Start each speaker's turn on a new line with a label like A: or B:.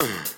A: Ugh.